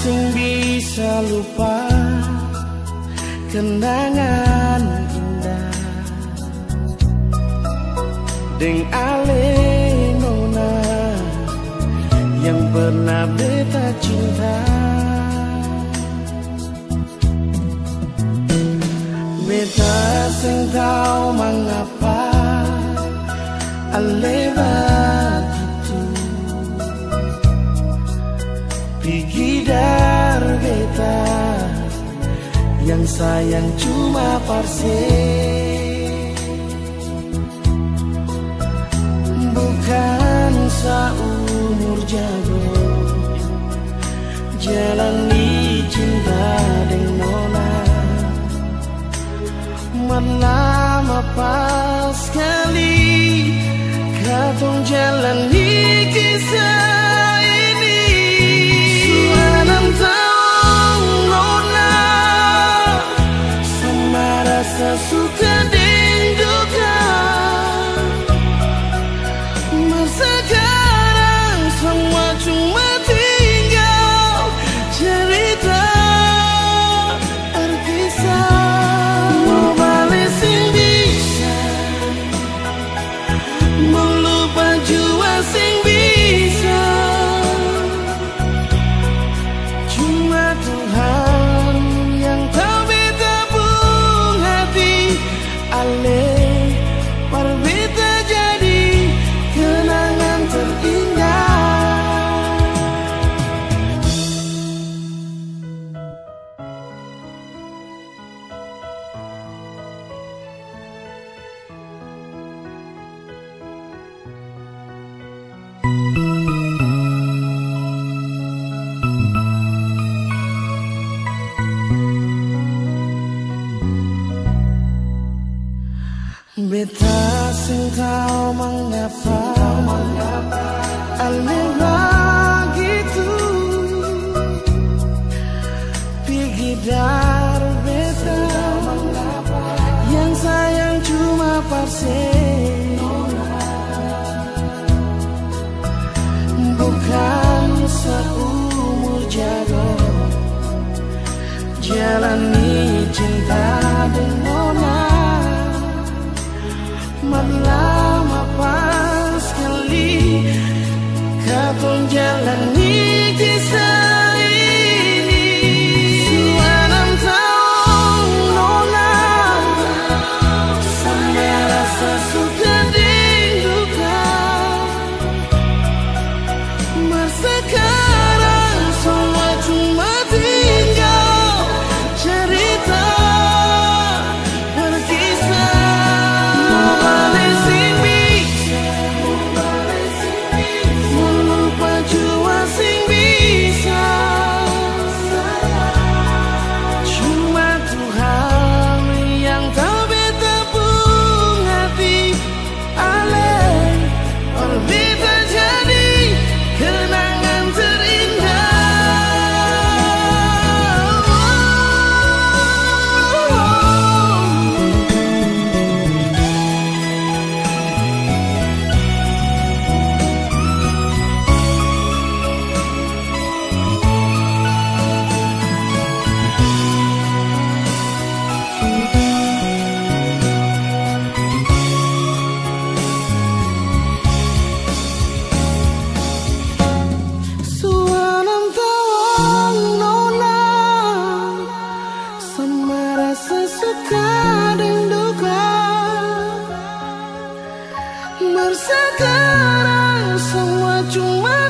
sing bisa lupa kenangan indah. Deng ale yang pernah beta cinta. Beta sing tahu mengapa aleva sayang cuma parse Bukan seumur jago Jalani cinta dengan nona. Mana pas sekali Katong jalani kisah sesuka dan Beta sing tahu mengapa Aneh begitu. Pergi dari beta Yang sayang cuma parse Lama pas sekali Kau jalani kisah Sekarang semua cuma